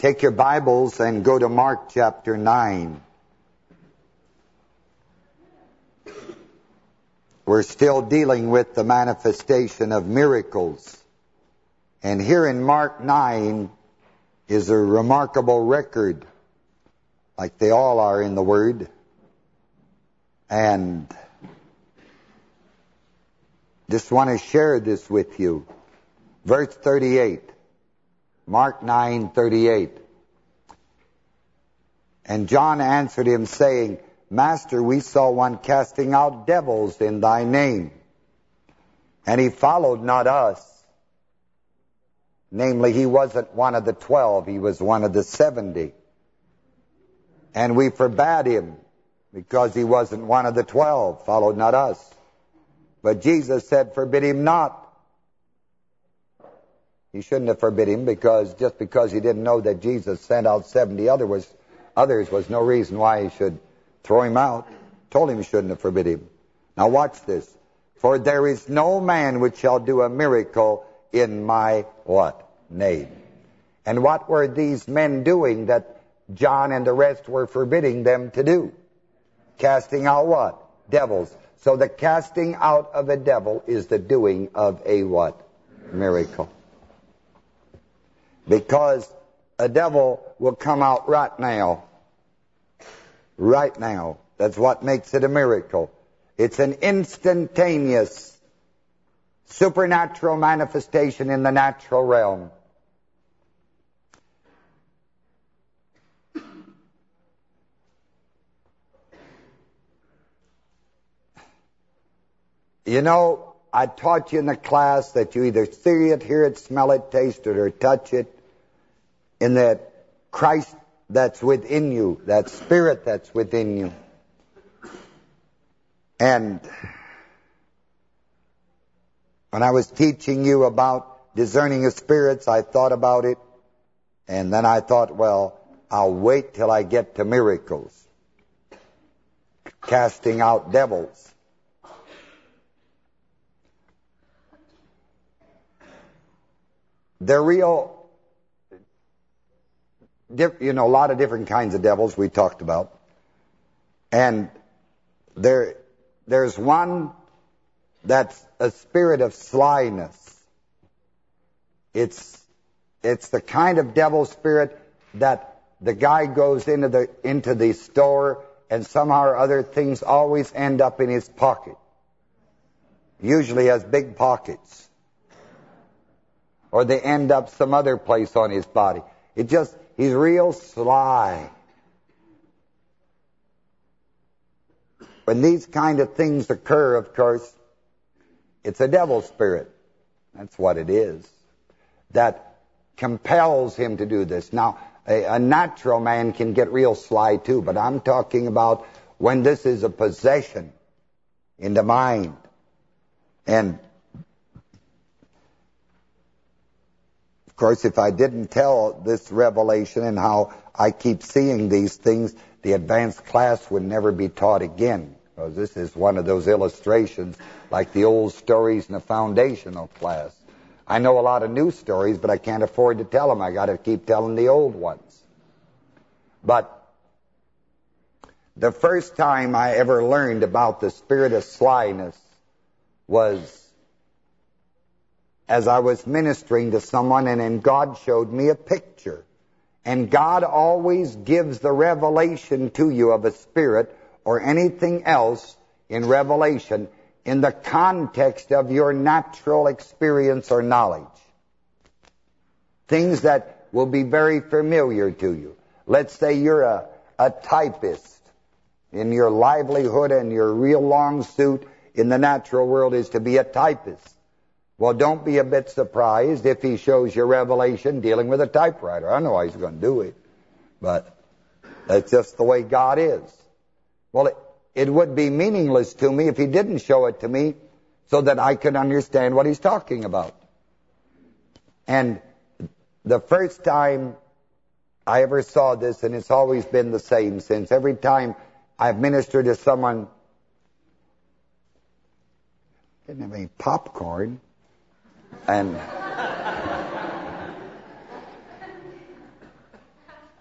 Take your Bibles and go to Mark chapter 9. We're still dealing with the manifestation of miracles. And here in Mark 9 is a remarkable record, like they all are in the Word. And just want to share this with you. Verse 38. Mark 9:38. And John answered him, saying, Master, we saw one casting out devils in thy name. And he followed not us. Namely, he wasn't one of the twelve, he was one of the seventy. And we forbade him, because he wasn't one of the twelve, followed not us. But Jesus said, forbid him not. He shouldn't have forbid him because just because he didn't know that Jesus sent out 70 other was, others was no reason why he should throw him out. Told him he shouldn't have forbid him. Now watch this. For there is no man which shall do a miracle in my what? Name. And what were these men doing that John and the rest were forbidding them to do? Casting out what? Devils. So the casting out of a devil is the doing of a what? Miracle because a devil will come out right now. Right now. That's what makes it a miracle. It's an instantaneous supernatural manifestation in the natural realm. You know, I taught you in the class that you either see it, hear it, smell it, taste it, or touch it in that Christ that's within you, that spirit that's within you. And when I was teaching you about discerning of spirits, I thought about it. And then I thought, well, I'll wait till I get to miracles. Casting out devils. They're real you know, a lot of different kinds of devils we talked about. And there, there's one that's a spirit of slyness. It's, it's the kind of devil spirit that the guy goes into the into the store and somehow or other things always end up in his pocket. Usually has big pockets. Or they end up some other place on his body. It just He's real sly. When these kind of things occur, of course, it's a devil spirit. That's what it is. That compels him to do this. Now, a, a, natural man can get real sly too, but I'm talking about when this is a possession in the mind. And course, if I didn't tell this revelation and how I keep seeing these things, the advanced class would never be taught again. Because this is one of those illustrations like the old stories in the foundational class. I know a lot of new stories, but I can't afford to tell them. I got to keep telling the old ones. But the first time I ever learned about the spirit of slyness was as I was ministering to someone, and then God showed me a picture. And God always gives the revelation to you of a spirit or anything else in revelation in the context of your natural experience or knowledge. Things that will be very familiar to you. Let's say you're a, a typist in your livelihood and your real long suit in the natural world is to be a typist. Well, don't be a bit surprised if he shows you Revelation dealing with a typewriter. I know he's going to do it, but that's just the way God is. Well, it, it would be meaningless to me if he didn't show it to me so that I could understand what he's talking about. And the first time I ever saw this, and it's always been the same since, every time I've ministered to someone, didn't have any popcorn, and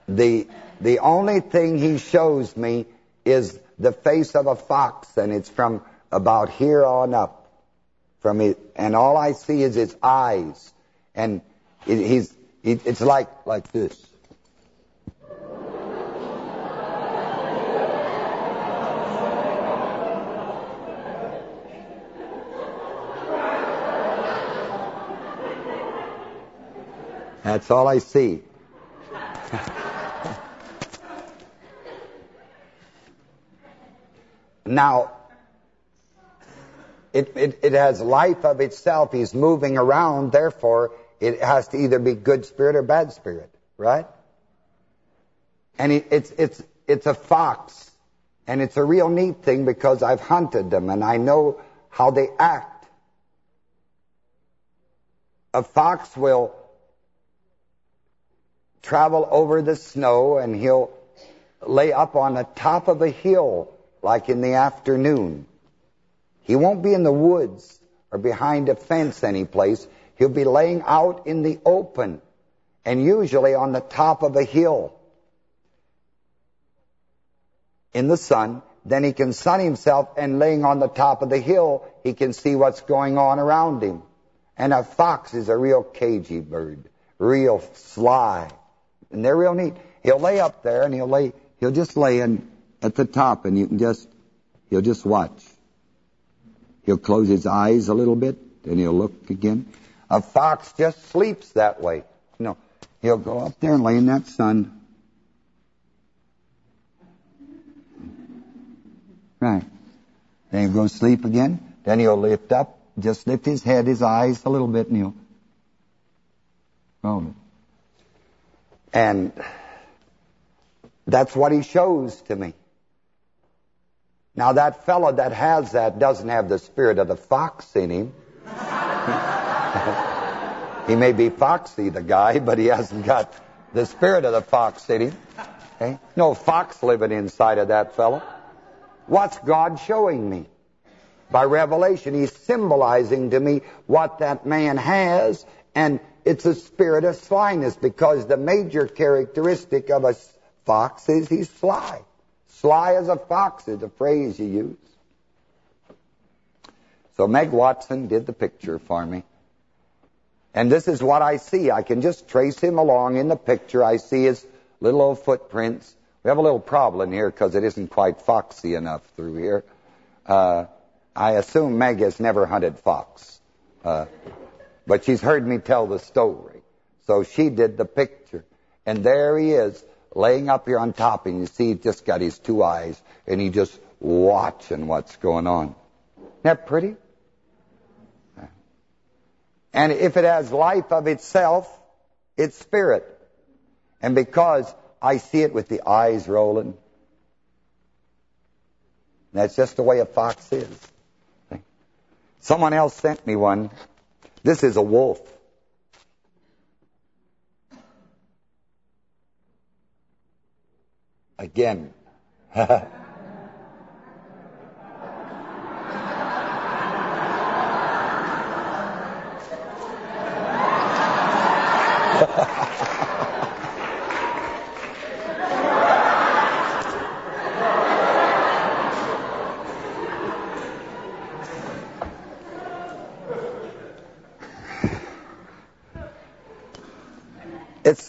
the the only thing he shows me is the face of a fox, and it's from about here on up. From it, and all I see is his eyes, and it, he's it, it's like like this. That's all I see. now, it, it, it has life of itself. He's moving around, therefore, it has to either be good spirit or bad spirit, right? And it, it's it's it's a fox, and it's a real neat thing because I've hunted them and I know how they act. A fox will travel over the snow and he'll lay up on the top of a hill like in the afternoon. He won't be in the woods or behind a fence any place. He'll be laying out in the open and usually on the top of a hill in the sun. Then he can sun himself and laying on the top of the hill, he can see what's going on around him. And a fox is a real cagey bird, real sly. And they're real neat. He'll lay up there and he'll lay, he'll just lay in at the top and you can just, he'll just watch. He'll close his eyes a little bit, then he'll look again. A fox just sleeps that way. No, he'll go up there and lay in that sun. Right. Then he'll go sleep again. Then he'll lift up, just lift his head, his eyes a little bit, and he'll roll it. And that's what he shows to me. Now that fellow that has that doesn't have the spirit of the fox in him. he may be foxy, the guy, but he hasn't got the spirit of the fox in him. Okay? No fox living inside of that fellow. What's God showing me? By revelation, he's symbolizing to me what that man has, and it's a spirit of slyness because the major characteristic of a fox is he's sly. Sly as a fox is a phrase you use. So Meg Watson did the picture for me. And this is what I see. I can just trace him along in the picture. I see his little old footprints. We have a little problem here because it isn't quite foxy enough through here. Uh, I assume Meg has never hunted fox. Uh, but she's heard me tell the story. So she did the picture. And there he is, laying up here on top, and you see he's just got his two eyes, and he just watching what's going on. Isn't that pretty? And if it has life of itself, it's spirit. And because I see it with the eyes rolling, that's just the way a fox is. Someone else sent me one this is a wolf. Again.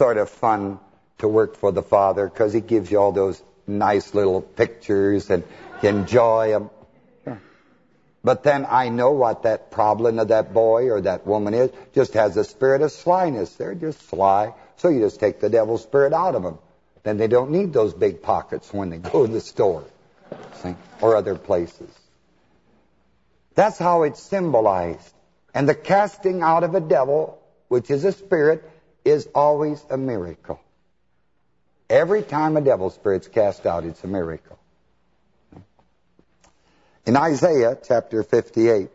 sort of fun to work for the Father because he gives you all those nice little pictures and you enjoy them. But then I know what that problem of that boy or that woman is. Just has a spirit of slyness. They're just sly. So you just take the devil's spirit out of them. Then they don't need those big pockets when they go to the store see, or other places. That's how it's symbolized. And the casting out of a devil, which is a spirit, is always a miracle. Every time a devil spirit's cast out, it's a miracle. In Isaiah chapter 58,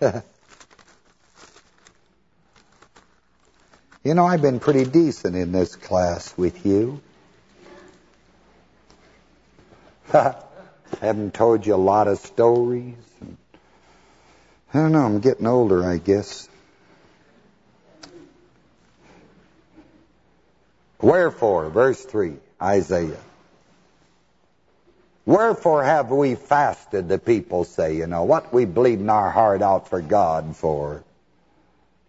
You know, I've been pretty decent in this class with you. Haven't told you a lot of stories. I don't know, I'm getting older, I guess. Wherefore, verse 3, Isaiah. Wherefore have we fasted, the people say, you know, what we bleeding our heart out for God for.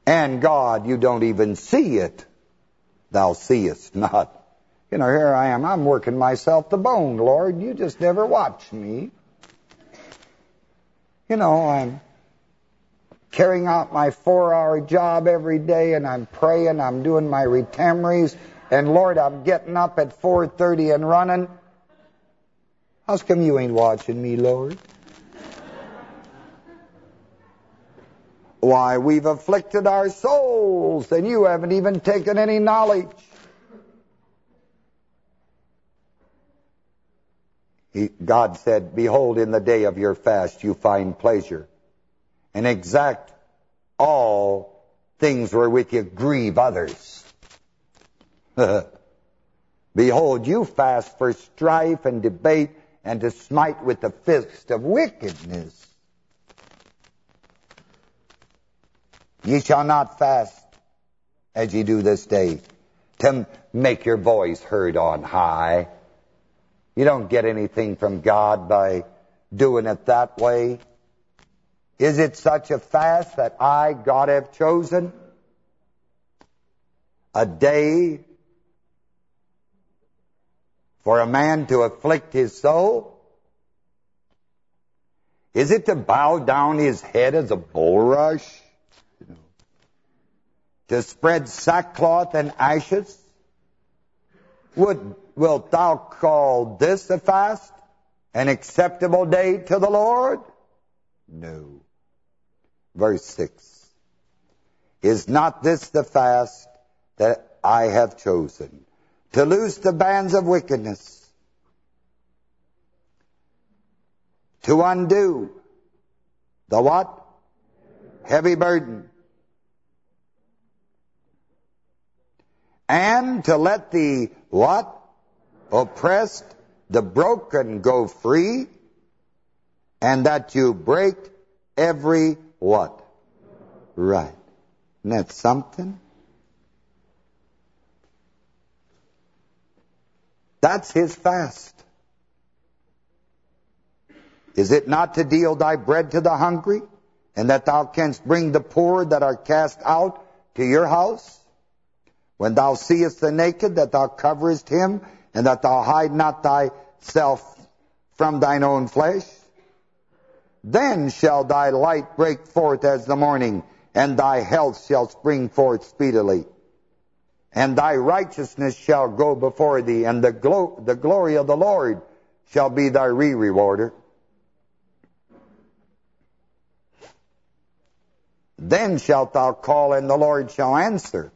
And God, you don't even see it. Thou seest not. You know, here I am. I'm working myself to bone, Lord. You just never watch me. You know, I'm carrying out my four-hour job every day, and I'm praying. I'm doing my retamries. And, Lord, I'm getting up at 4.30 and running. How's come you ain't watching me, Lord? Why, we've afflicted our souls, and you haven't even taken any knowledge. He, God said, Behold, in the day of your fast you find pleasure, and exact all things wherewith you grieve others. Behold, you fast for strife and debate and to smite with the fist of wickedness. Ye shall not fast as ye do this day to make your voice heard on high. You don't get anything from God by doing it that way. Is it such a fast that I, God, have chosen? A day for a man to afflict his soul? Is it to bow down his head as a bulrush? To spread sackcloth and ashes? Would, wilt thou call this a fast? An acceptable day to the Lord? No. Verse 6. Is not this the fast that I have chosen? to loose the bands of wickedness, to undo the what? Heavy burden. And to let the what? Oppressed, the broken go free, and that you break every what? Right. Isn't that something? That's his fast. Is it not to deal thy bread to the hungry, and that thou canst bring the poor that are cast out to your house? When thou seest the naked, that thou coverest him, and that thou hide not thyself from thine own flesh? Then shall thy light break forth as the morning, and thy health shall spring forth speedily and thy righteousness shall go before thee, and the, glo the glory of the Lord shall be thy re-rewarder. Then shalt thou call, and the Lord shall answer.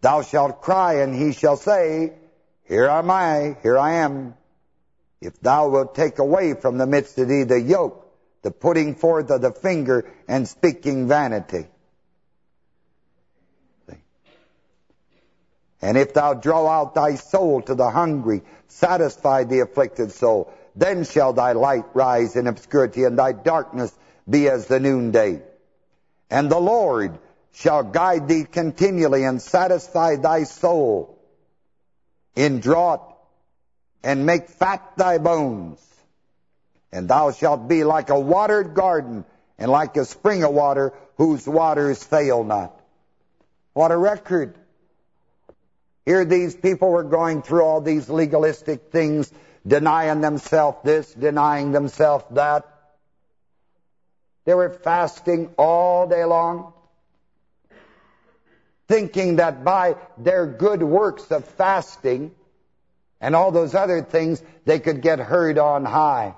Thou shalt cry, and he shall say, Here am I, here I am. If thou wilt take away from the midst of thee the yoke, the putting forth of the finger, and speaking vanity. And if thou draw out thy soul to the hungry, satisfy the afflicted soul, then shall thy light rise in obscurity, and thy darkness be as the noonday. And the Lord shall guide thee continually and satisfy thy soul in drought and make fat thy bones. And thou shalt be like a watered garden and like a spring of water whose waters fail not. What a record. Here these people were going through all these legalistic things, denying themselves this, denying themselves that. They were fasting all day long, thinking that by their good works of fasting and all those other things, they could get heard on high.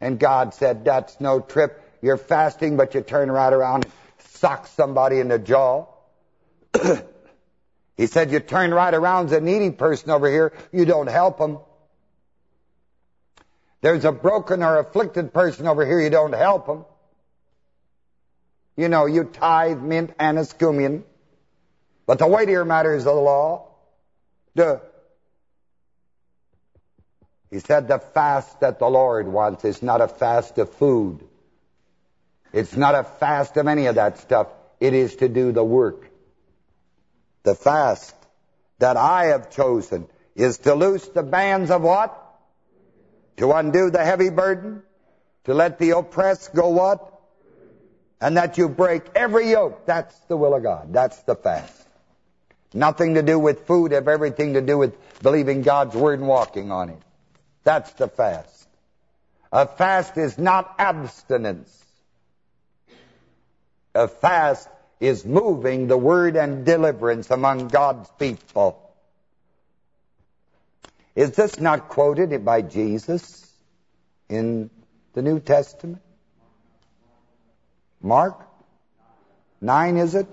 And God said, that's no trip. You're fasting, but you turn right around and sock somebody in the jaw. He said, you turn right around a needy person over here, you don't help them. There's a broken or afflicted person over here, you don't help them. You know, you tithe mint and escumian. But the weightier matters of the law, duh. He said the fast that the Lord wants is not a fast of food. It's not a fast of any of that stuff. It is to do the work. The fast that I have chosen is to loose the bands of what? To undo the heavy burden? To let the oppressed go what? And that you break every yoke. That's the will of God. That's the fast. Nothing to do with food, have everything to do with believing God's word and walking on it. That's the fast. A fast is not abstinence. A fast is moving the word and deliverance among God's people. Is this not quoted by Jesus in the New Testament? Mark? Nine, is it?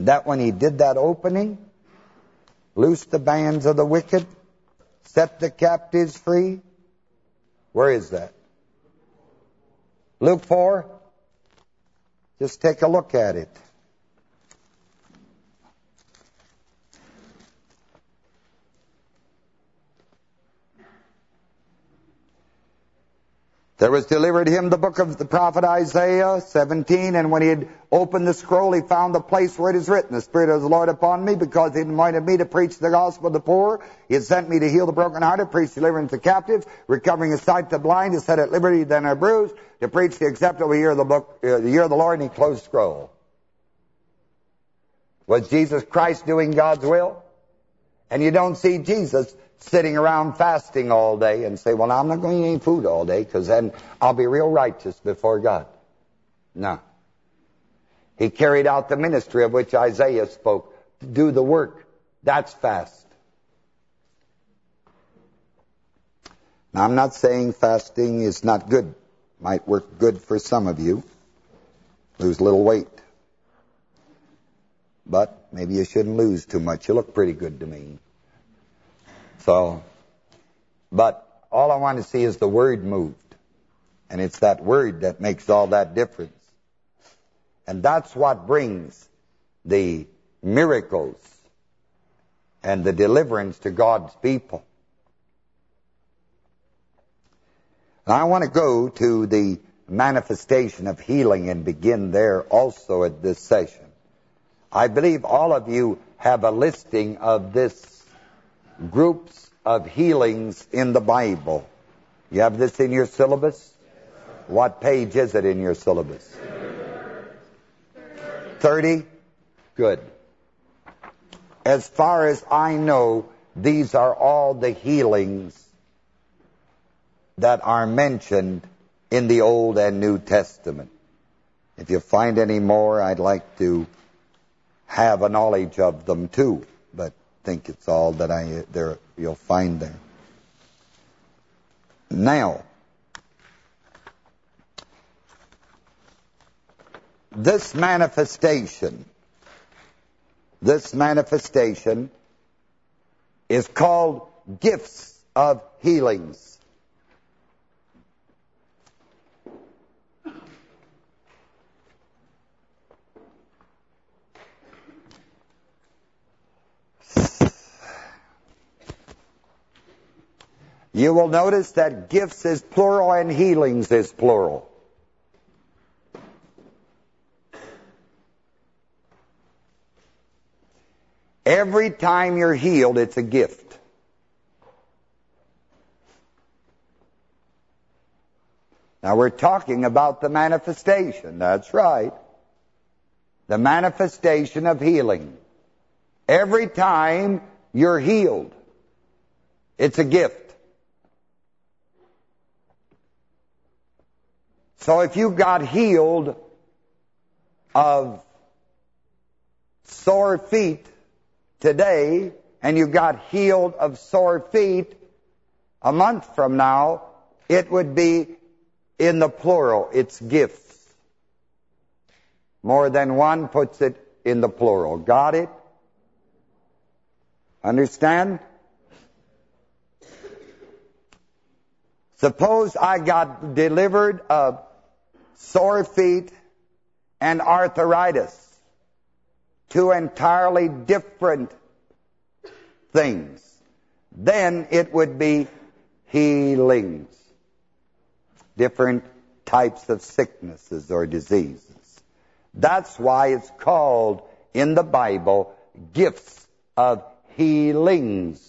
That when he did that opening, loosed the bands of the wicked, set the captives free. Where is that? Luke 4? Just take a look at it. There was delivered him the book of the prophet Isaiah 17, and when he had opened the scroll, he found the place where it is written, The Spirit of the Lord upon me, because he anointed me to preach the gospel to the poor. He had sent me to heal the brokenhearted, preach deliverance to captives, recovering his sight to the blind, to set at liberty then are bruised, to preach the acceptable year of the book, uh, the year of the Lord, and he closed the scroll. Was Jesus Christ doing God's will? And you don't see Jesus sitting around fasting all day and say, well, I'm not going to eat food all day because then I'll be real righteous before God. No. He carried out the ministry of which Isaiah spoke. To do the work. That's fast. Now, I'm not saying fasting is not good. Might work good for some of you. Lose a little weight. But maybe you shouldn't lose too much. You look pretty good to me. So, but all I want to see is the word moved. And it's that word that makes all that difference. And that's what brings the miracles and the deliverance to God's people. Now I want to go to the manifestation of healing and begin there also at this session. I believe all of you have a listing of this groups of healings in the Bible. You have this in your syllabus? What page is it in your syllabus? 30? Good. As far as I know, these are all the healings that are mentioned in the Old and New Testament. If you find any more, I'd like to have a knowledge of them too. But think it's all that I there you'll find there. Now, this manifestation, this manifestation is called gifts of healings. You will notice that gifts is plural and healings is plural. Every time you're healed, it's a gift. Now we're talking about the manifestation. That's right. The manifestation of healing. Every time you're healed, it's a gift. So if you got healed of sore feet today, and you got healed of sore feet a month from now, it would be in the plural. It's gifts. More than one puts it in the plural. Got it? Understand? Suppose I got delivered of sore feet, and arthritis two entirely different things. Then it would be healings. Different types of sicknesses or diseases. That's why it's called in the Bible gifts of healings.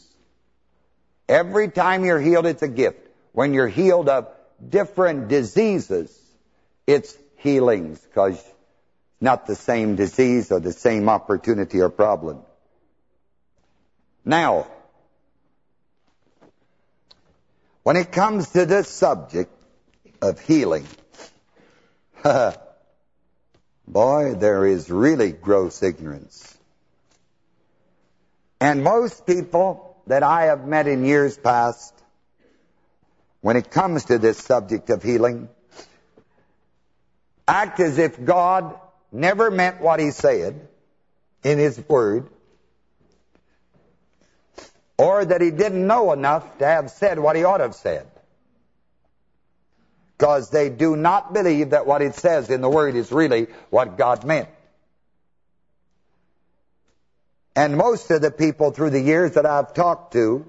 Every time you're healed, it's a gift. When you're healed of different diseases, it's healings because not the same disease or the same opportunity or problem. Now, when it comes to this subject of healing, boy, there is really gross ignorance. And most people that I have met in years past, when it comes to this subject of healing, act as if God never meant what he said in his word, or that he didn't know enough to have said what he ought to have said. Because they do not believe that what it says in the word is really what God meant. And most of the people through the years that I've talked to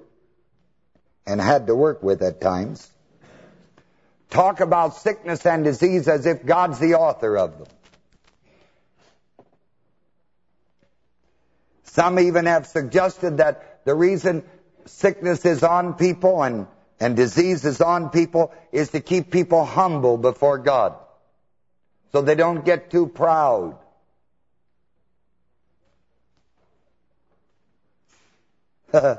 and had to work with at times talk about sickness and disease as if God's the author of them. Some even have suggested that the reason sickness is on people and, and disease is on people is to keep people humble before God. So they don't get too proud.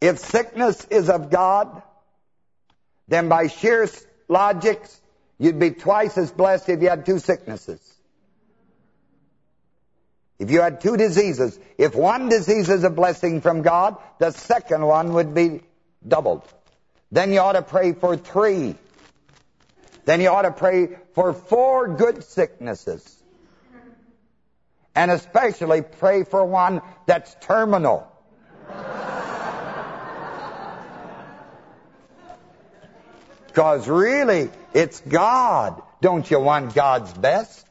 if sickness is of God, then by sheer logics, you'd be twice as blessed if you had two sicknesses. If you had two diseases, if one disease is a blessing from God, the second one would be doubled. Then you ought to pray for three. Then you ought to pray for four good sicknesses. And especially pray for one that's terminal. Because really, it's God. Don't you want God's best?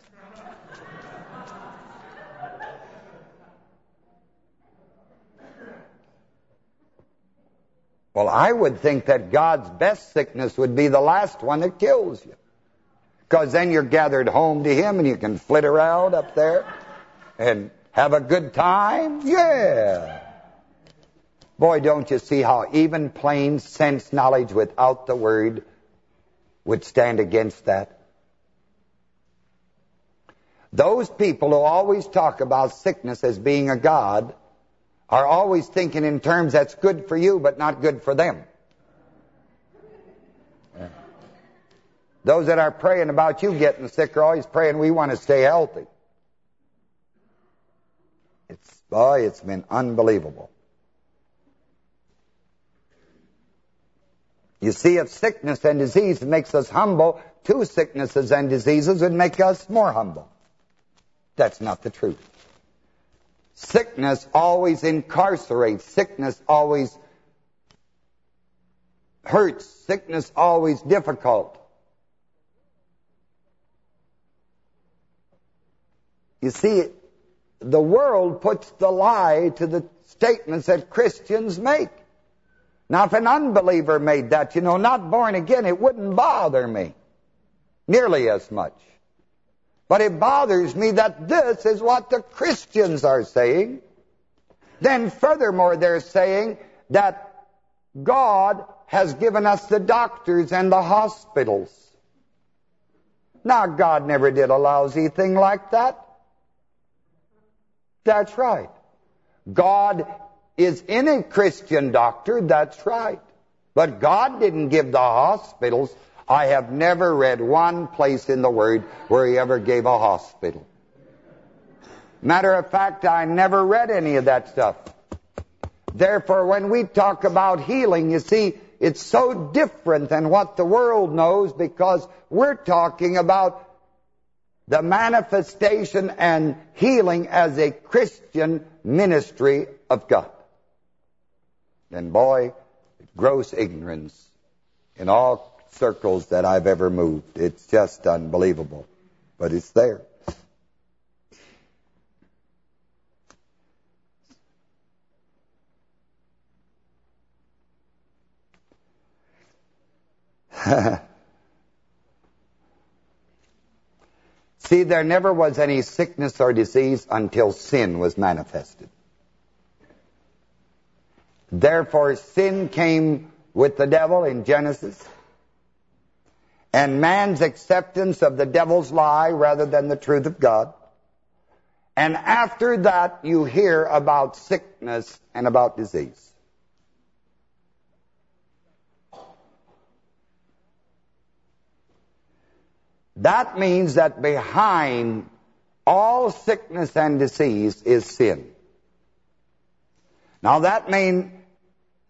Well, I would think that God's best sickness would be the last one that kills you. Because then you're gathered home to Him and you can flit around up there and have a good time. Yeah. Boy, don't you see how even plain sense knowledge without the Word would stand against that? Those people who always talk about sickness as being a God are always thinking in terms that's good for you but not good for them. Those that are praying about you getting sick are always praying we want to stay healthy. It's boy, it's been unbelievable. You see, if sickness and disease makes us humble, two sicknesses and diseases would make us more humble. That's not the truth. Sickness always incarcerates. Sickness always hurts. Sickness always difficult. You see, the world puts the lie to the statements that Christians make. Now, if an unbeliever made that, you know, not born again, it wouldn't bother me nearly as much. But it bothers me that this is what the Christians are saying. Then furthermore, they're saying that God has given us the doctors and the hospitals. Now, God never did a lousy thing like that. That's right. God is in a Christian doctor, that's right. But God didn't give the hospitals I have never read one place in the Word where he ever gave a hospital. Matter of fact, I never read any of that stuff. Therefore, when we talk about healing, you see, it's so different than what the world knows because we're talking about the manifestation and healing as a Christian ministry of God. And boy, gross ignorance in all circles that I've ever moved. It's just unbelievable, but it's there. See, there never was any sickness or disease until sin was manifested. Therefore, sin came with the devil in Genesis. And man's acceptance of the devil's lie rather than the truth of God. And after that, you hear about sickness and about disease. That means that behind all sickness and disease is sin. Now that may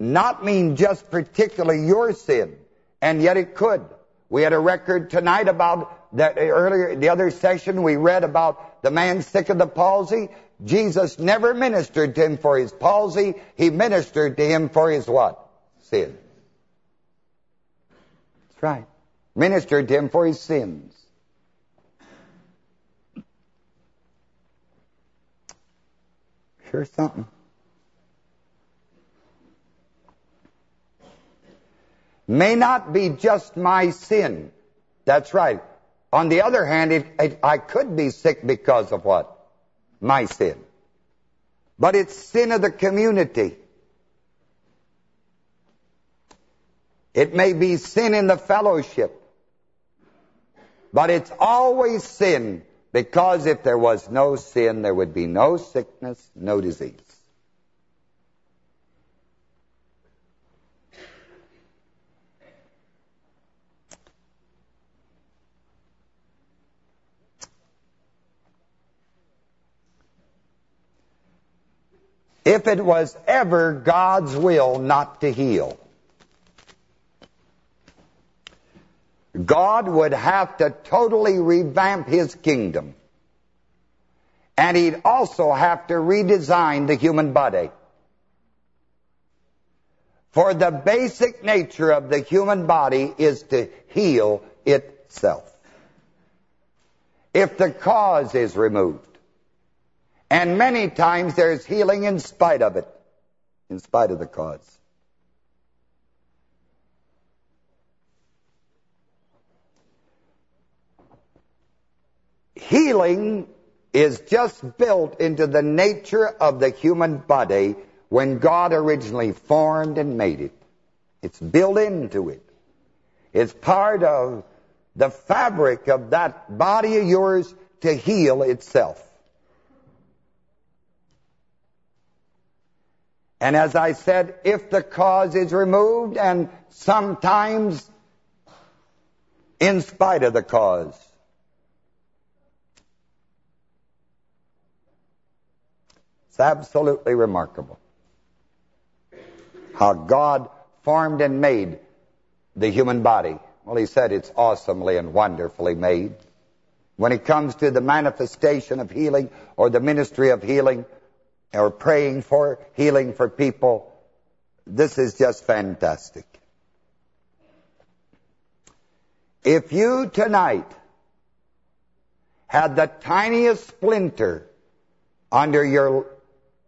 not mean just particularly your sin, and yet it could. We had a record tonight about that eh, earlier, the other session we read about the man sick of the palsy. Jesus never ministered to him for his palsy. He ministered to him for his what? Sin. That's right. Ministered to him for his sins. Sure something. May not be just my sin. That's right. On the other hand, it, it, I could be sick because of what? My sin. But it's sin of the community. It may be sin in the fellowship. But it's always sin because if there was no sin, there would be no sickness, no disease. If it was ever God's will not to heal, God would have to totally revamp his kingdom. And he'd also have to redesign the human body. For the basic nature of the human body is to heal itself. If the cause is removed. And many times there's healing in spite of it. In spite of the cause. healing is just built into the nature of the human body when God originally formed and made it. It's built into it. It's part of the fabric of that body of yours to heal itself. And as I said, if the cause is removed, and sometimes in spite of the cause, It's absolutely remarkable how God formed and made the human body. Well, he said it's awesomely and wonderfully made. When it comes to the manifestation of healing or the ministry of healing or praying for healing for people, this is just fantastic. If you tonight had the tiniest splinter under your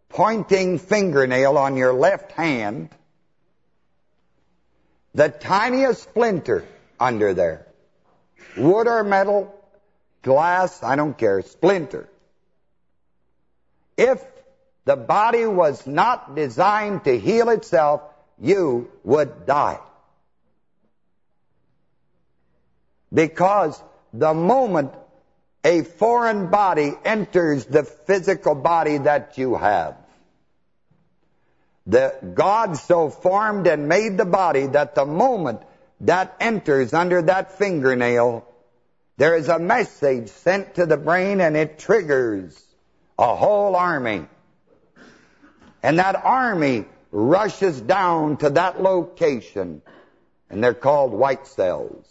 pointing fingernail on your left hand, the tiniest splinter under there, wood or metal, glass, I don't care, splinter. If the body was not designed to heal itself, you would die. Because the moment a foreign body enters the physical body that you have, that God so formed and made the body that the moment that enters under that fingernail, there is a message sent to the brain and it triggers a whole army. And that army rushes down to that location and they're called white cells.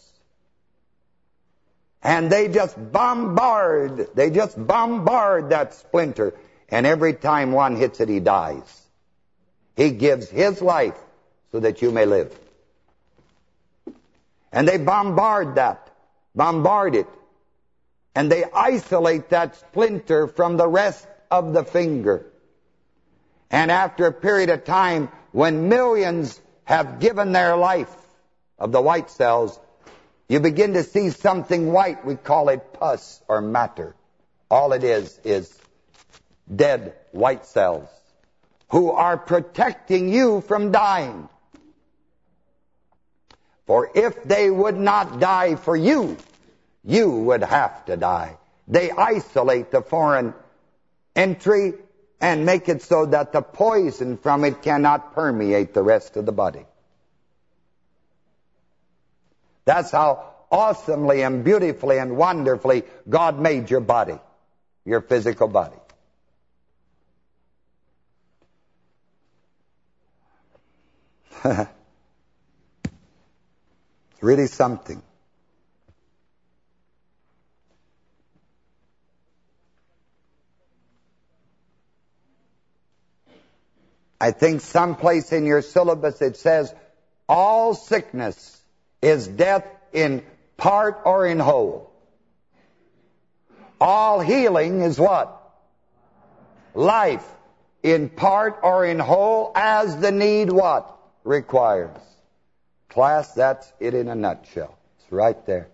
And they just bombard, they just bombard that splinter. And every time one hits it, he dies. He gives his life so that you may live. And they bombard that, bombard it. And they isolate that splinter from the rest of the finger. And after a period of time, when millions have given their life of the white cells, you begin to see something white. We call it pus or matter. All it is is dead white cells who are protecting you from dying. For if they would not die for you, you would have to die. They isolate the foreign entry and make it so that the poison from it cannot permeate the rest of the body. That's how awesomely and beautifully and wonderfully God made your body, your physical body. really something. I think someplace in your syllabus it says, all sickness is death in part or in whole. All healing is what? Life in part or in whole as the need what? Requires. Class, that's it in a nutshell. It's right there.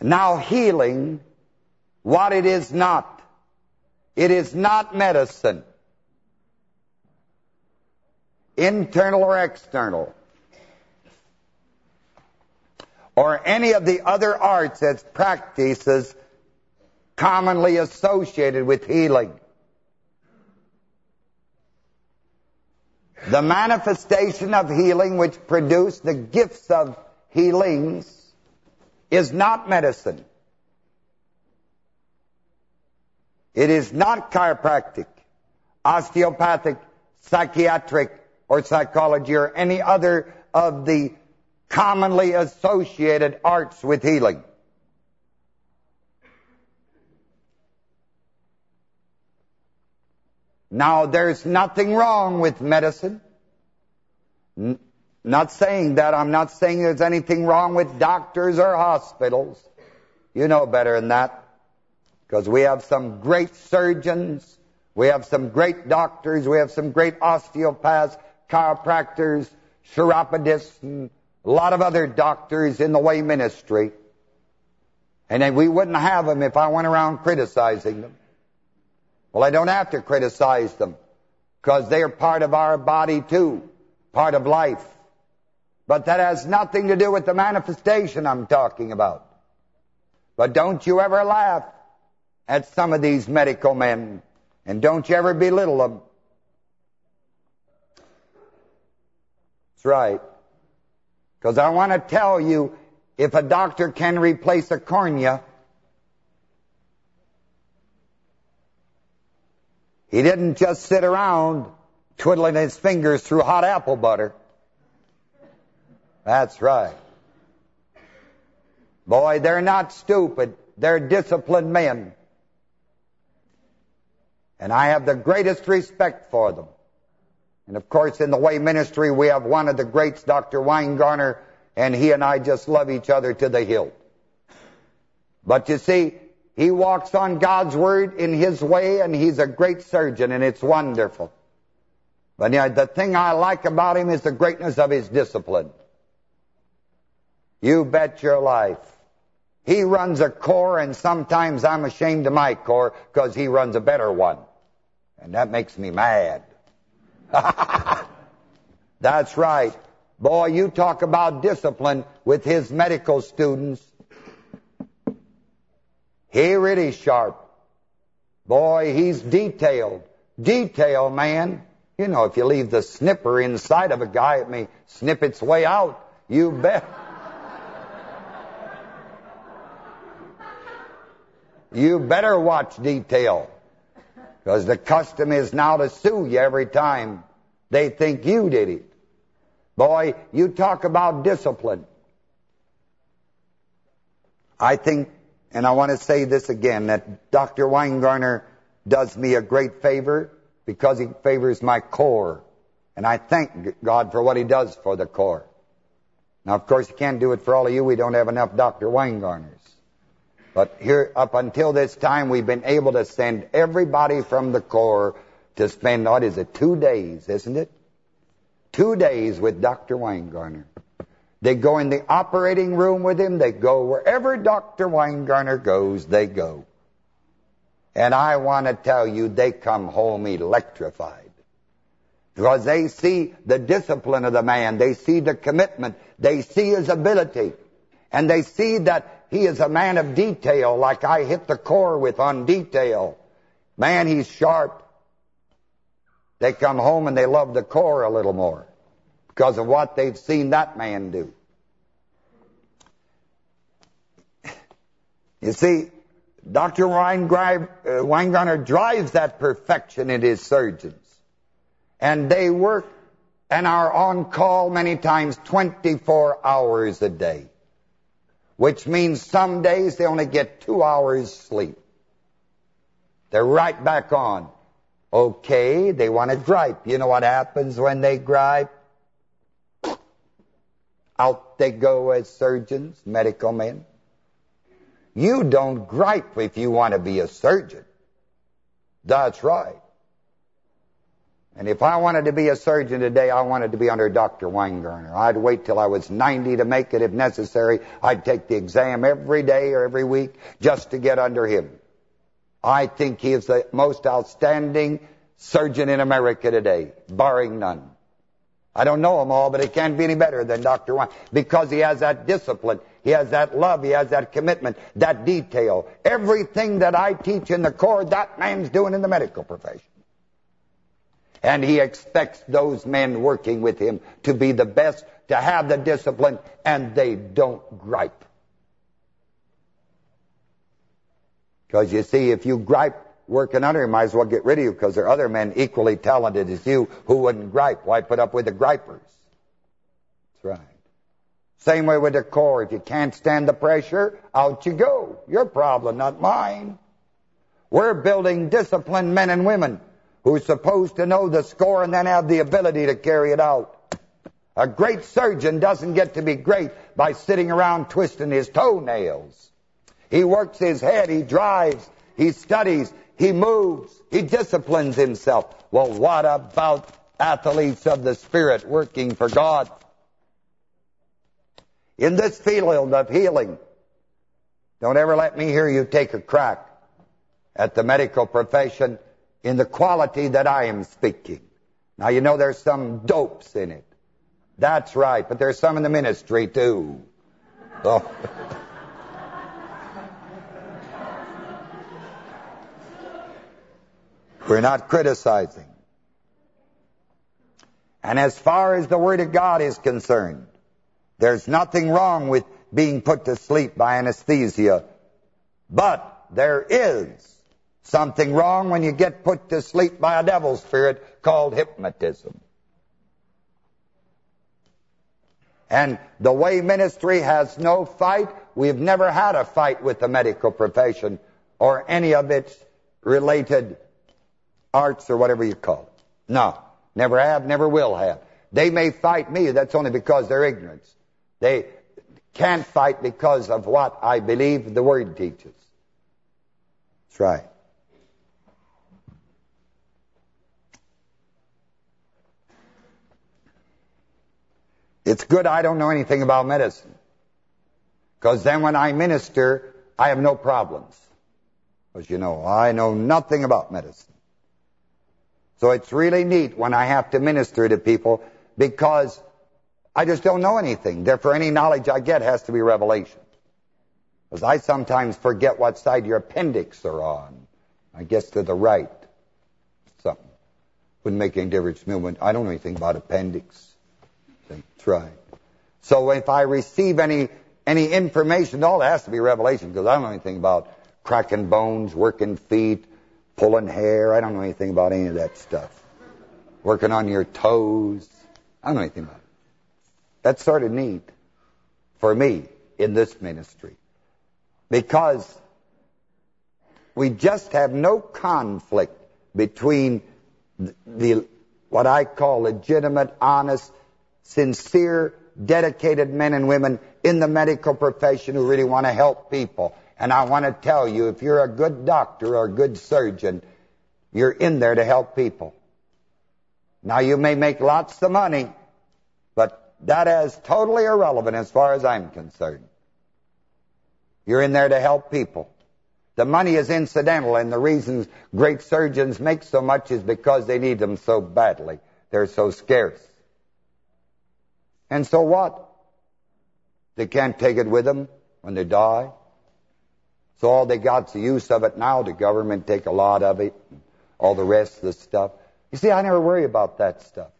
Now healing, what it is not. It is not medicine. Internal or external. Or any of the other arts as practices commonly associated with healing. The manifestation of healing which produced the gifts of healings is not medicine. It is not chiropractic, osteopathic, psychiatric, or psychology, or any other of the commonly associated arts with healing. Now, there's nothing wrong with medicine. N not saying that. I'm not saying there's anything wrong with doctors or hospitals. You know better than that. Because we have some great surgeons. We have some great doctors. We have some great osteopaths, chiropractors, chiropodists, and a lot of other doctors in the way ministry. And we wouldn't have them if I went around criticizing them. Well, I don't have to criticize them because they are part of our body too, part of life. But that has nothing to do with the manifestation I'm talking about. But don't you ever laugh at some of these medical men, and don't you ever belittle them. That's right. Because I want to tell you, if a doctor can replace a cornea, He didn't just sit around twiddling his fingers through hot apple butter. That's right. Boy, they're not stupid. They're disciplined men. And I have the greatest respect for them. And of course, in the way ministry, we have one of the greats, Dr. Weingarner, and he and I just love each other to the hilt. But you see, he walks on God's word in his way, and he's a great surgeon, and it's wonderful. But yeah, the thing I like about him is the greatness of his discipline. You bet your life. He runs a corps, and sometimes I'm ashamed of my corps because he runs a better one. And that makes me mad. That's right. Boy, you talk about discipline with his medical students. He really sharp. Boy, he's detailed. Detail, man. You know, if you leave the snipper inside of a guy, it may snip its way out. You bet. you better watch detail. Because the custom is now to sue you every time they think you did it. Boy, you talk about discipline. I think and I want to say this again, that Dr. Weingarner does me a great favor because he favors my corps. And I thank God for what he does for the corps. Now, of course, he can't do it for all of you. We don't have enough Dr. Weingarners. But here, up until this time, we've been able to send everybody from the corps to spend, what is it, two days, isn't it? two days with Dr. Weingarner. They go in the operating room with him. They go wherever Dr. Weingarner goes, they go. And I want to tell you, they come home electrified. Because they see the discipline of the man. They see the commitment. They see his ability. And they see that he is a man of detail, like I hit the corps with on detail. Man, he's sharp. They come home and they love the corps a little more because of what they've seen that man do. You see, Dr. Uh, drives that perfection in his surgeons. And they work and are on call many times 24 hours a day. Which means some days they only get two hours sleep. They're right back on. Okay, they want to gripe. You know what happens when they gripe? Out they go as surgeons, medical men. You don't gripe if you want to be a surgeon. That's right. And if I wanted to be a surgeon today, I wanted to be under Dr. Weingarner. I'd wait till I was 90 to make it if necessary. I'd take the exam every day or every week just to get under him. I think he is the most outstanding surgeon in America today, barring none. I don't know them all, but it can't be any better than Dr. Wein because he has that discipline. He has that love. He has that commitment, that detail. Everything that I teach in the corps, that man's doing in the medical profession. And he expects those men working with him to be the best, to have the discipline, and they don't gripe. Because you see, if you gripe working under him, might as well get rid of you because there are other men equally talented as you who wouldn't gripe. Why put up with the gripers? That's right. Same way with the corps. If you can't stand the pressure, out you go. Your problem, not mine. We're building disciplined men and women who's supposed to know the score and then have the ability to carry it out. A great surgeon doesn't get to be great by sitting around twisting his toenails. He works his head, he drives, he studies, he moves, he disciplines himself. Well, what about athletes of the Spirit working for God? In this field of healing, don't ever let me hear you take a crack at the medical profession in the quality that I am speaking. Now, you know there's some dopes in it. That's right, but there's some in the ministry, too. Oh. We're not criticizing. And as far as the Word of God is concerned, there's nothing wrong with being put to sleep by anesthesia. But there is Something wrong when you get put to sleep by a devil spirit called hypnotism. And the way ministry has no fight, we've never had a fight with the medical profession or any of its related arts or whatever you call it. No, never have, never will have. They may fight me, that's only because they're ignorant. They can't fight because of what I believe the Word teaches. That's right. It's good I don't know anything about medicine. Because then when I minister, I have no problems. Because you know, I know nothing about medicine. So it's really neat when I have to minister to people because I just don't know anything. Therefore, any knowledge I get has to be revelation. Because I sometimes forget what side your appendix are on. I guess to the right. Something. Wouldn't make any difference. I don't know anything about appendix. That's right. So if I receive any any information, all it has to be revelation because I don't know anything about cracking bones, working feet, pulling hair. I don't know anything about any of that stuff. Working on your toes. I don't know anything about it. That's sort of neat for me in this ministry. Because we just have no conflict between the, the what I call legitimate, honest, sincere, dedicated men and women in the medical profession who really want to help people. And I want to tell you, if you're a good doctor or a good surgeon, you're in there to help people. Now, you may make lots of money But that is totally irrelevant as far as I'm concerned. You're in there to help people. The money is incidental, and the reasons great surgeons make so much is because they need them so badly. They're so scarce. And so what? They can't take it with them when they die. So all they got's the use of it now. The government take a lot of it, and all the rest of the stuff. You see, I never worry about that stuff.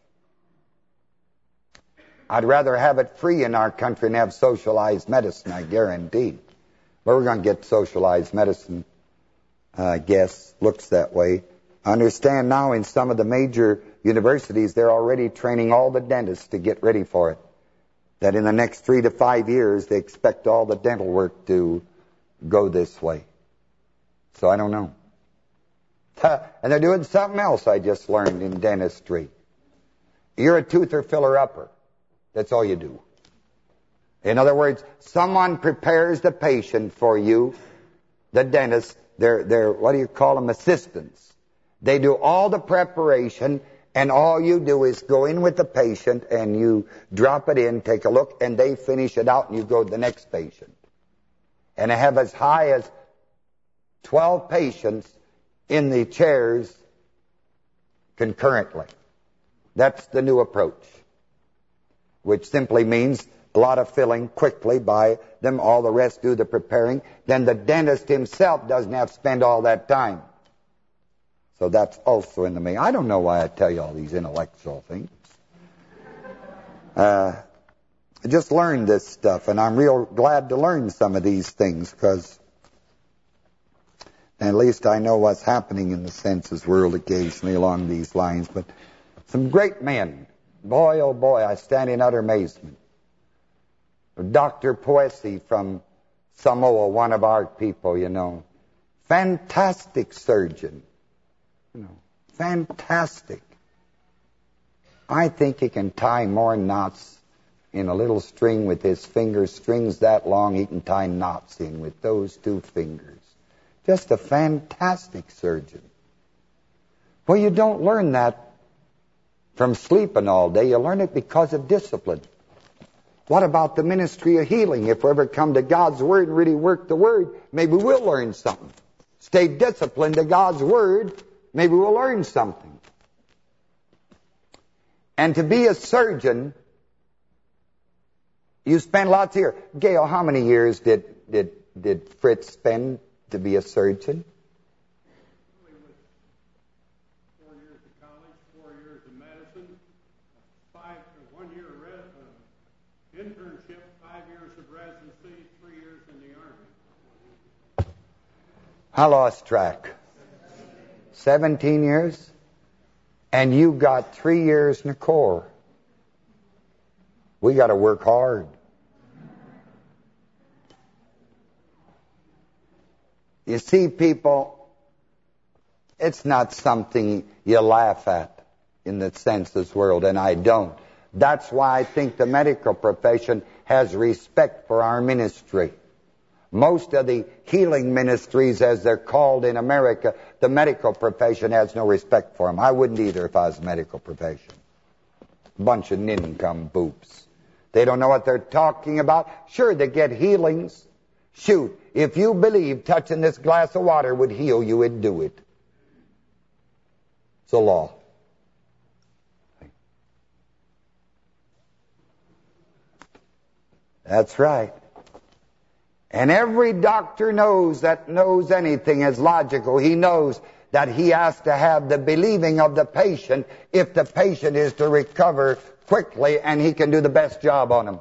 I'd rather have it free in our country and have socialized medicine, I guarantee. But we're going to get socialized medicine, I guess, looks that way. I understand now in some of the major universities, they're already training all the dentists to get ready for it. That in the next three to five years, they expect all the dental work to go this way. So I don't know. And they're doing something else I just learned in dentistry. You're a tooth or filler upper. That's all you do. In other words, someone prepares the patient for you, the dentist, they're, they're, what do you call them, assistants. They do all the preparation, and all you do is go in with the patient, and you drop it in, take a look, and they finish it out, and you go to the next patient. And I have as high as 12 patients in the chairs concurrently. That's the new approach, which simply means a lot of filling quickly by them, all the rest do the preparing. Then the dentist himself doesn't have to spend all that time. So that's also in the main. I don't know why I tell you all these intellectual things. Uh, I just learned this stuff, and I'm real glad to learn some of these things, because at least I know what's happening in the senses world occasionally along these lines. But some great men. Boy, oh boy, I stand in utter amazement. Dr. Poesi from Samoa, one of our people, you know. Fantastic surgeon. You know, fantastic. I think he can tie more knots in a little string with his fingers. Strings that long, he can tie knots in with those two fingers. Just a fantastic surgeon. Well, you don't learn that from sleeping all day. You learn it because of discipline. What about the ministry of healing? If we ever come to God's Word and really work the Word, maybe we'll learn something. Stay disciplined to God's Word, maybe we'll learn something. And to be a surgeon, you spend lots of years. Gail, how many years did, did, did Fritz spend to be a surgeon? I lost track. 17 years? And you got three years in the Corps. We got to work hard. You see, people, it's not something you laugh at in the senses world, and I don't. That's why I think the medical profession has respect for our ministry. Most of the healing ministries, as they're called in America, the medical profession has no respect for them. I wouldn't either if I was medical profession. Bunch of nincompoops. They don't know what they're talking about. Sure, they get healings. Shoot, if you believe touching this glass of water would heal you, it'd do it. It's a law. That's right. And every doctor knows that knows anything is logical. He knows that he has to have the believing of the patient if the patient is to recover quickly and he can do the best job on him.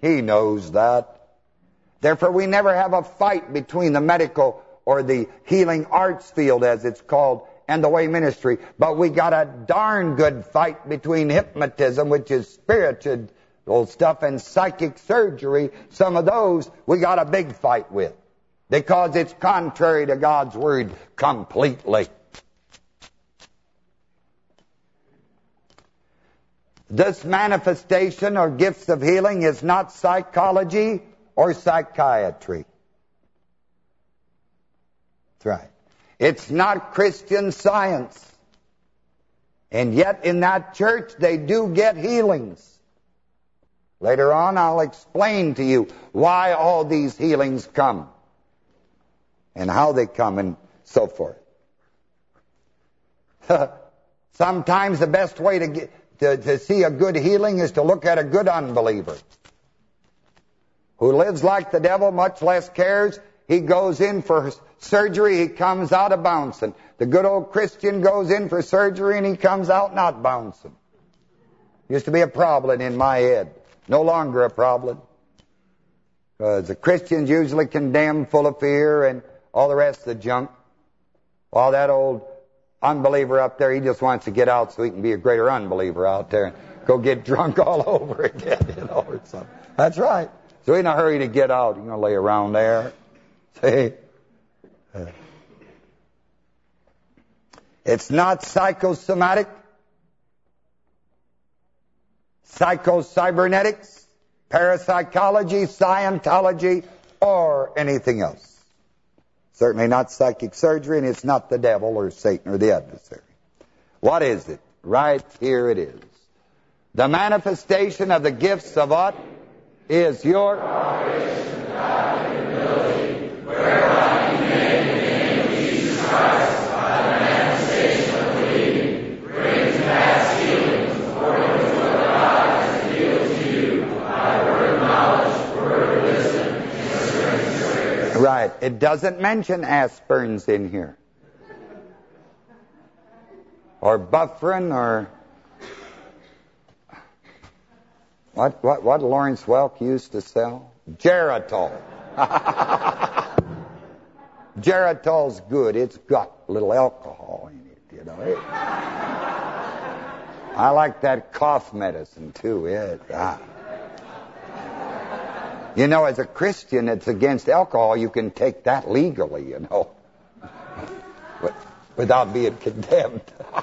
He knows that. Therefore, we never have a fight between the medical or the healing arts field, as it's called, and the way ministry. But we got a darn good fight between hypnotism, which is spiritual stuff and psychic surgery, some of those we got a big fight with because it's contrary to God's Word completely. This manifestation or gifts of healing is not psychology or psychiatry. That's right. It's not Christian science. And yet in that church, they do get healings. Later on, I'll explain to you why all these healings come and how they come and so forth. Sometimes the best way to, get, to, to see a good healing is to look at a good unbeliever who lives like the devil, much less cares. He goes in for surgery, he comes out of bouncing. The good old Christian goes in for surgery and he comes out not bouncing. Used to be a problem in my head. No longer a problem. Because the Christians usually condemned, full of fear, and all the rest of the junk. While that old unbeliever up there, he just wants to get out so he can be a greater unbeliever out there and go get drunk all over again, you know, or something. That's right. So he's in a hurry to get out, you're going to lay around there. See? It's not psychosomatic, psychocybernetics, parapsychology, Scientology, or anything else. Certainly not psychic surgery, and it's not the devil or Satan or the adversary. What is it? Right here it is. The manifestation of the gifts of what? Is your... Right. It doesn't mention aspirins in here. Or Bufferin or... What, what, what Lawrence Welk used to sell? Geritol. Geritol's good. It's got a little alcohol in it, you know. It, I like that cough medicine, too. It, ah. You know, as a Christian, it's against alcohol. You can take that legally, you know, without being condemned.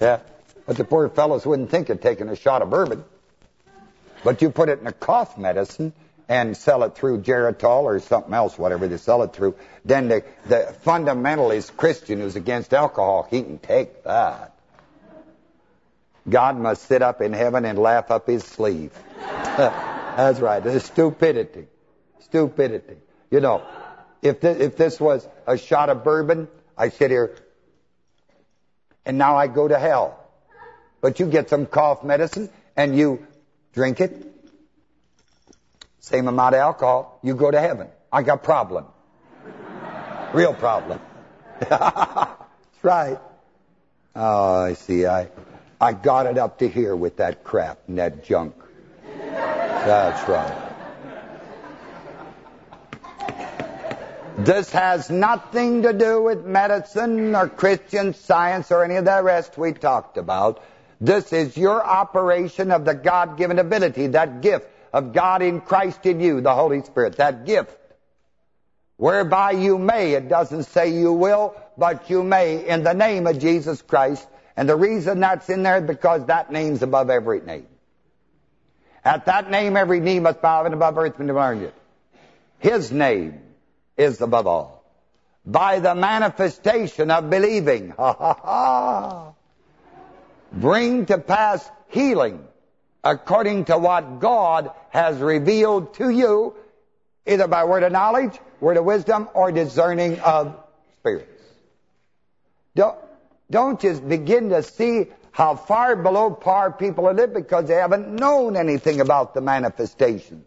yeah. But the poor fellows wouldn't think of taking a shot of bourbon. But you put it in a cough medicine and sell it through Geritol or something else, whatever they sell it through, then the, the fundamentalist Christian who's against alcohol, he can take that. God must sit up in heaven and laugh up his sleeve. That's right. This is stupidity. Stupidity. You know, if this, if this was a shot of bourbon, I sit here, and now I go to hell. But you get some cough medicine, and you drink it, same amount of alcohol, you go to heaven. I got problem. Real problem. That's right. Oh, I see. I I got it up to here with that crap and that junk. That's right. This has nothing to do with medicine or Christian science or any of the rest we talked about. This is your operation of the God-given ability, that gift of God in Christ in you, the Holy Spirit, that gift. Whereby you may, it doesn't say you will, but you may in the name of Jesus Christ. And the reason that's in there is because that name's above every name. At that name, every knee must bow and above earth and learn it. His name is above all. By the manifestation of believing. Ha ha ha. Bring to pass healing according to what God has revealed to you, either by word of knowledge, word of wisdom, or discerning of spirits. Don't, don't just begin to see how far below par people live because they haven't known anything about the manifestations.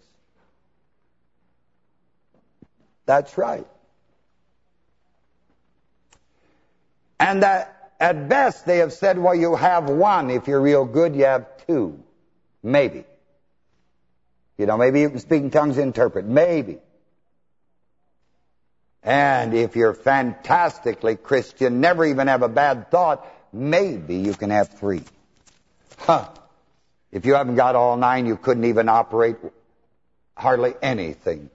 That's right. And that at best they have said, well, you have one. If you're real good, you have two. Maybe. You know, maybe you can speak in tongues interpret. Maybe. And if you're fantastically Christian, never even have a bad thought, maybe you can have three. Huh. If you haven't got all nine, you couldn't even operate hardly anything.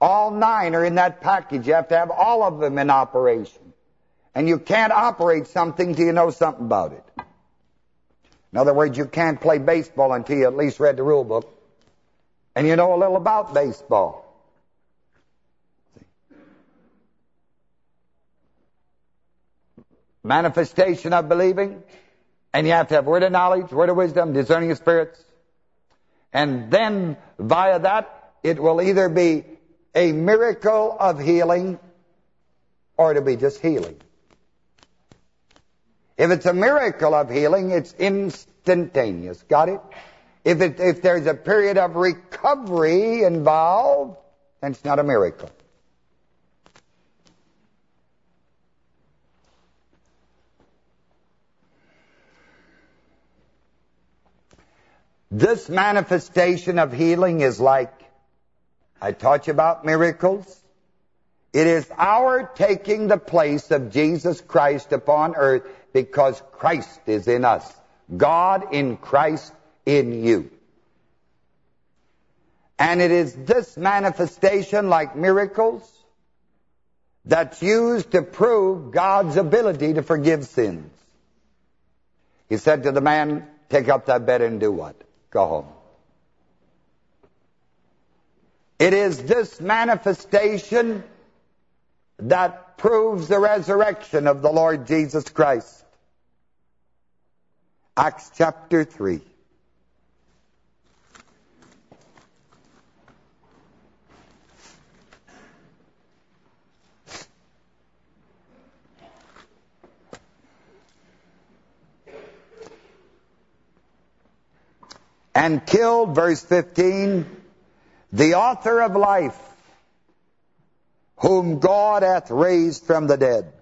All nine are in that package. You have to have all of them in operation. And you can't operate something till you know something about it. In other words, you can't play baseball until you at least read the rule book. And you know a little about baseball. Manifestation of believing. And you have to have word of knowledge, word of wisdom, discerning of spirits. And then via that, it will either be a miracle of healing or to be just healing. If it's a miracle of healing, it's instantaneous. Got it? If, it, if there's a period of recovery involved, then it's not a miracle. This manifestation of healing is like, I taught you about miracles. It is our taking the place of Jesus Christ upon earth because Christ is in us. God in Christ in you. And it is this manifestation, like miracles, that's used to prove God's ability to forgive sins. He said to the man, take up thy bed and do what? It is this manifestation that proves the resurrection of the Lord Jesus Christ. Acts chapter 3. And killed, verse 15, the author of life, whom God hath raised from the dead,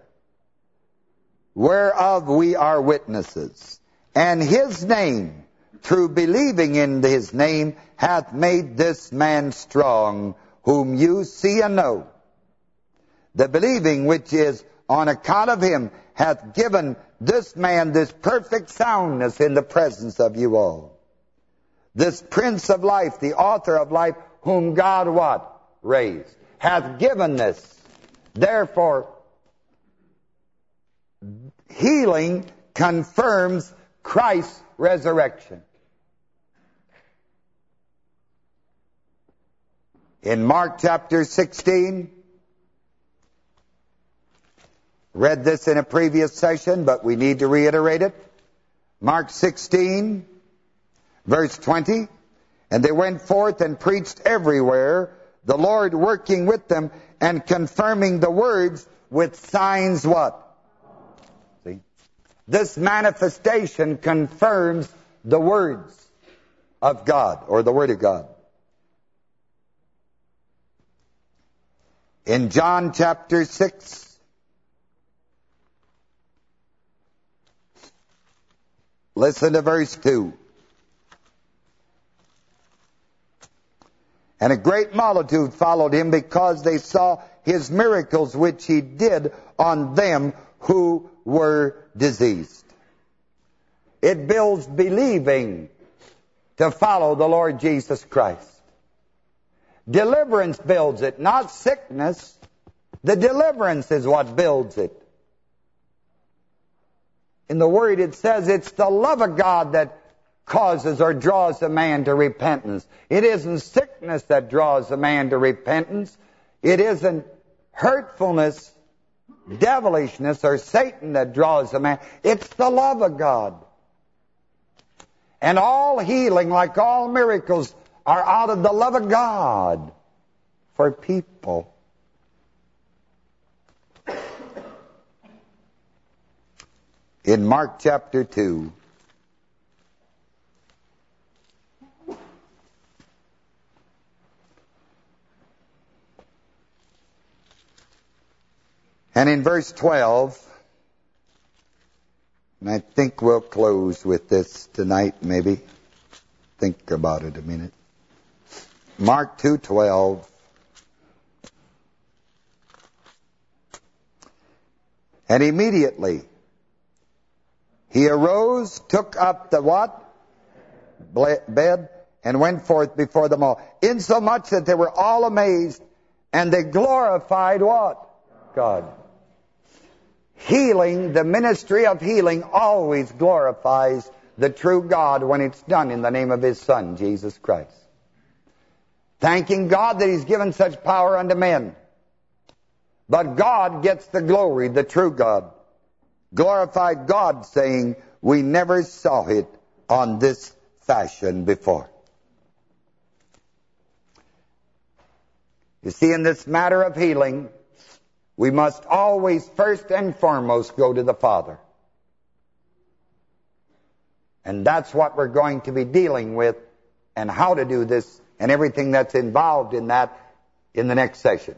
whereof we are witnesses. And his name, through believing in his name, hath made this man strong, whom you see and know. The believing which is on account of him hath given this man this perfect soundness in the presence of you all. This Prince of Life, the author of life, whom God what? Raised. Hath given this. Therefore, healing confirms Christ's resurrection. In Mark chapter 16, read this in a previous session, but we need to reiterate it. Mark 16, Verse 20, And they went forth and preached everywhere, the Lord working with them and confirming the words with signs what? See? This manifestation confirms the words of God, or the Word of God. In John chapter 6, listen to verse 2. And a great multitude followed him because they saw his miracles which he did on them who were diseased. It builds believing to follow the Lord Jesus Christ. Deliverance builds it, not sickness. The deliverance is what builds it. In the Word it says it's the love of God that causes or draws a man to repentance. It isn't sickness that draws a man to repentance. It isn't hurtfulness, devilishness, or Satan that draws a man. It's the love of God. And all healing, like all miracles, are out of the love of God for people. In Mark chapter 2, And in verse 12, and I think we'll close with this tonight, maybe. Think about it a minute. Mark 2.12. And immediately he arose, took up the what? Bed, and went forth before them all. Insomuch that they were all amazed, and they glorified what? God healing, the ministry of healing always glorifies the true God when it's done in the name of His Son, Jesus Christ. Thanking God that He's given such power unto men. But God gets the glory, the true God. Glorified God saying, We never saw it on this fashion before. You see, in this matter of healing, we must always first and foremost go to the Father. And that's what we're going to be dealing with and how to do this and everything that's involved in that in the next session.